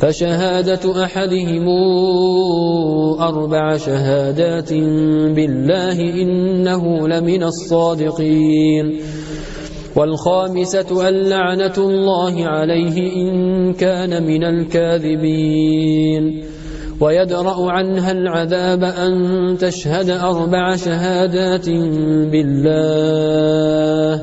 فشهادة أحدهم أربع شهادات بالله إنه لمن الصادقين والخامسة اللعنة الله عليه إن كان من الكاذبين ويدرأ عنها العذاب أن تشهد أربع شهادات بالله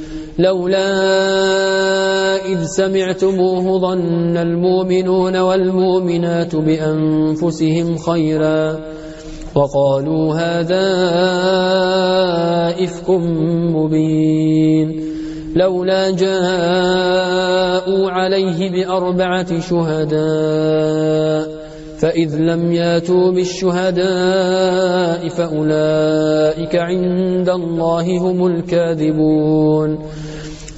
لولا إذ سمعتموه ظن المؤمنون والمؤمنات بأنفسهم خيرا وقالوا هذا إفك مبين لولا جاءوا عليه بأربعة شهداء فإذ لم ياتوا بالشهداء فأولئك عند الله هم الكاذبون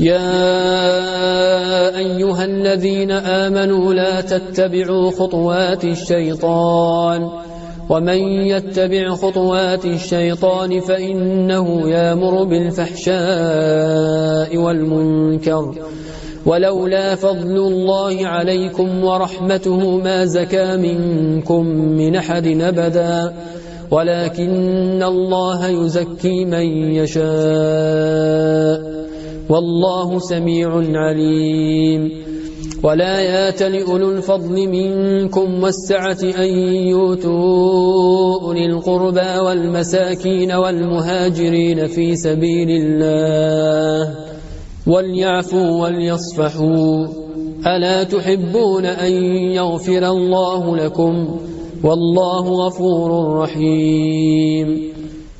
يا أيها الذين آمنوا لا تتبعوا خطوات الشيطان ومن يتبع خطوات الشيطان فإنه يامر بالفحشاء والمنكر ولولا فضل الله عليكم ورحمته ما زكى منكم من أحد أبدا ولكن الله يزكي من يشاء والله سميع عليم. ولا يات لأولو الفضل منكم والسعة أن يوتوا أولي القربى والمساكين والمهاجرين في سبيل الله وليعفوا وليصفحوا. ألا تحبون أن يغفر الله لكم؟ والله غفور رحيم.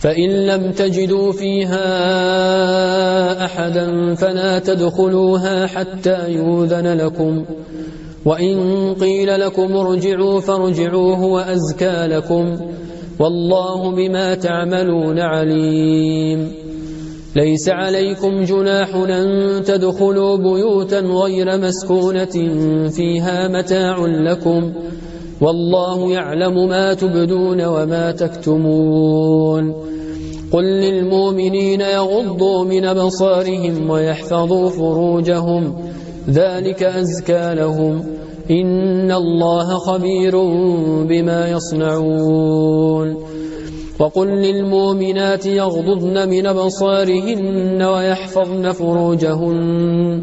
فإن لم تجدوا فيها أحدا فلا تدخلوها حتى يوذن لكم. وإن قيل لكم ارجعوا فارجعوه وأزكى لكم. والله بما تعملون عليم. ليس عليكم جناح أن تدخلوا بيوتا غير مسكونة فيها متاع لكم. والله يعلم ما تبدون وما تكتمون. قل للمؤمنين يغضوا من أبصارهم ويحفظوا فروجهم ذلك أزكى لهم. إن الله خبير بما يصنعون. وقل للمؤمنات يغضضن من أبصارهن ويحفظن فروجهن.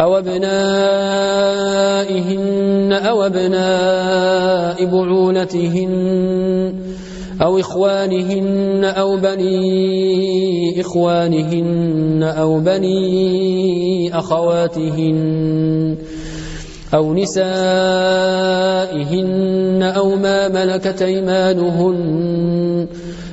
أو أبنائهن أو أبناء بعولتهن أو إخوانهن أو بني إخوانهن أو بني أخواتهن أو نسائهن أو ما ملكت أيمانهن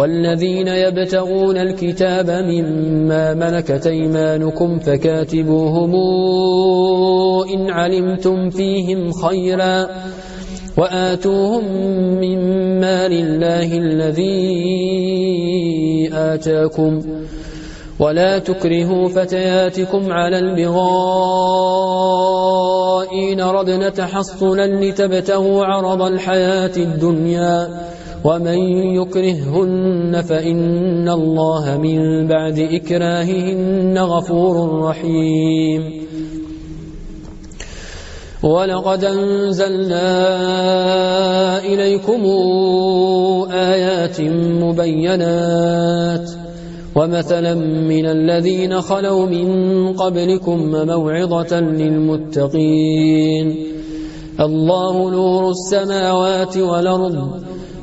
والذين يبتغون الكتاب مما ملكت أيمانكم فكاتبوهم إن علمتم فيهم خيرا وآتوهم مما لله الذي آتاكم ولا تكرهوا فتياتكم على البغاء إن ردنا تحصنا لتبتغوا عرض الحياة الدنيا ومن يكرههن فإن الله من بعد إكراههن غفور رحيم. ولقد أنزلنا إليكم آيات مبينات. ومثلا من الذين خلوا من قبلكم موعظة للمتقين. الله نور السماوات والأرض.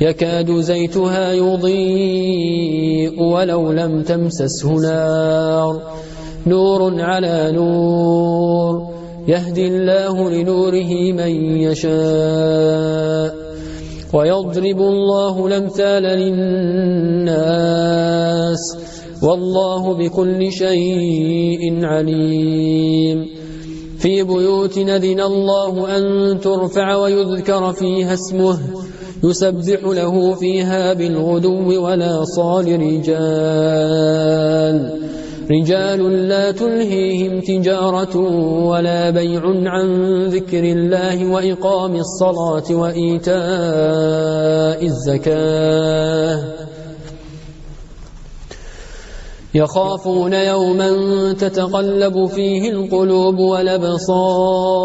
يكاد زيتها يضيء ولو لم تمسسه نار. نور على نور. يهدي الله لنوره من يشاء. ويضرب الله الأمثال للناس. والله بكل شيء عليم. في بيوت نذن الله أن ترفع ويذكر فيها اسمه. يسبح له فيها بالغدو ولا صال رجال. رجال لا تلهيهم تجارة ولا بيع عن ذكر الله وإقام الصلاة وإيتاء الزكاة. يخافون يوما تتقلب فيه القلوب والأبصار.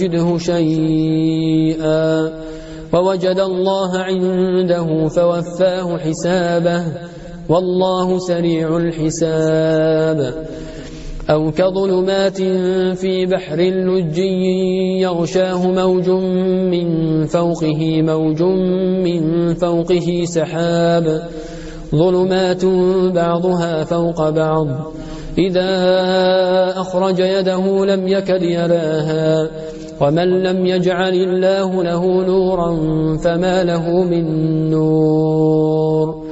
يجده شيئا ووجد الله عنده فوفاه حسابه والله سريع الحساب. أو كظلمات في بحر لجي يغشاه موج من فوقه موج من فوقه سحاب. ظلمات بعضها فوق بعض. إذا أخرج يده لم يكد يراها. ومن لم يجعل الله له نورا فما له من نور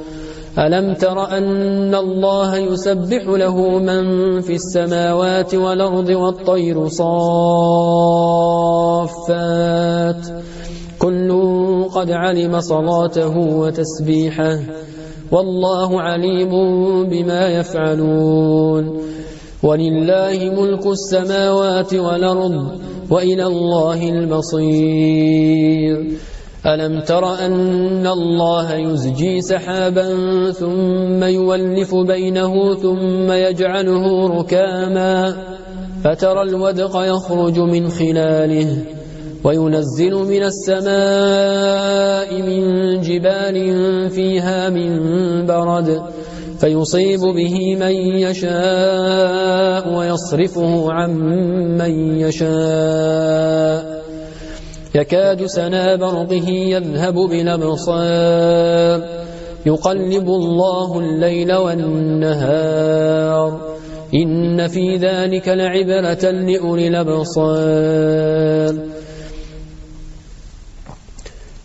ألم تر أن الله يسبح له من في السماوات والأرض والطير صافات كل قد علم صلاته وتسبيحه والله عليم بما يفعلون ولله ملك السماوات والأرض وإلى الله المصير. ألم تر أن الله يزجي سحابا ثم يولف بينه ثم يجعله ركاما فترى الودق يخرج من خلاله وينزل من السماء من جبال فيها من برد فيصيب به من يشاء ويصرفه عن من يشاء. يكاد سنا برقه يذهب بالأبصار. يقلب الله الليل والنهار. إن في ذلك لعبرة لأولي الأبصار.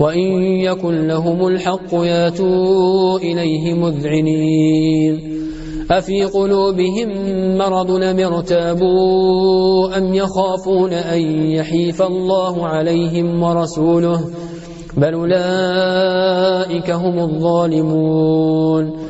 وإن يكن لهم الحق ياتوا إليه مذعنين. أفي قلوبهم مرض مرتابوا أم يخافون أن يحيف الله عليهم ورسوله؟ بل أولئك هم الظالمون.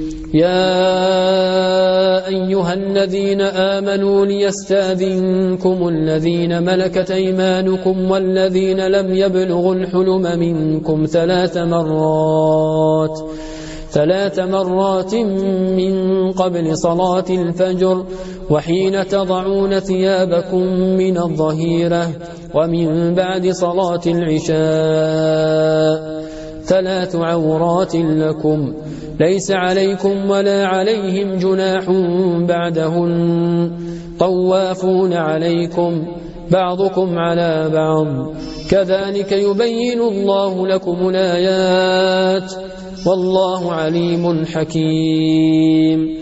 يا أيها الذين آمنوا ليستاذنكم الذين ملكت أيمانكم والذين لم يبلغوا الحلم منكم ثلاث مرات ثلاث مرات من قبل صلاة الفجر وحين تضعون ثيابكم من الظهيرة ومن بعد صلاة العشاء ثلاث عورات لكم. ليس عليكم ولا عليهم جناح بعدهن. طوافون عليكم بعضكم على بعض. كذلك يبين الله لكم الآيات. والله عليم حكيم.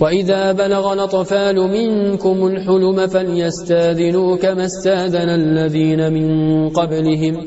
وإذا بلغ الأطفال منكم الحلم فليستاذنوا كما استاذن الذين من قبلهم.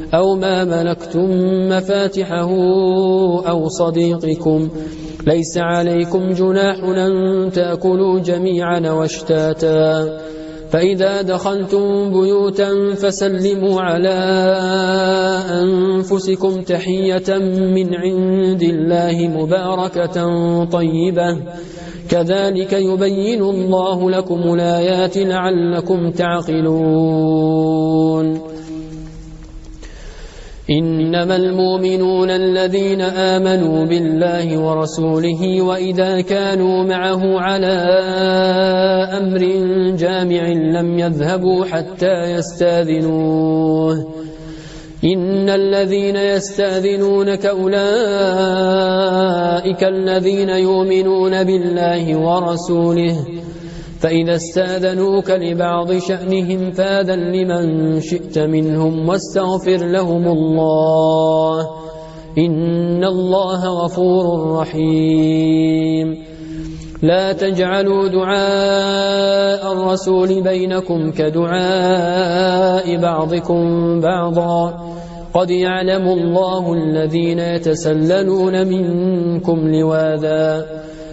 أو ما ملكتم مفاتحه أو صديقكم. ليس عليكم جناح أن تأكلوا جميعا واشتاتا. فإذا دخلتم بيوتا فسلموا على أنفسكم تحية من عند الله مباركة طيبة. كذلك يبين الله لكم الآيات لعلكم تعقلون. إنما المؤمنون الذين آمنوا بالله ورسوله وإذا كانوا معه على أمر جامع لم يذهبوا حتى يستاذنوه. إن الذين يستاذنونك أولئك الذين يؤمنون بالله ورسوله فإذا استأذنوك لبعض شأنهم فاذا لمن شئت منهم واستغفر لهم الله. إن الله غفور رحيم. لا تجعلوا دعاء الرسول بينكم كدعاء بعضكم بعضا. قد يعلم الله الذين يتسللون منكم لواذا.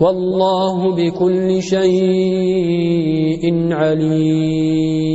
والله بكل شيء عليم.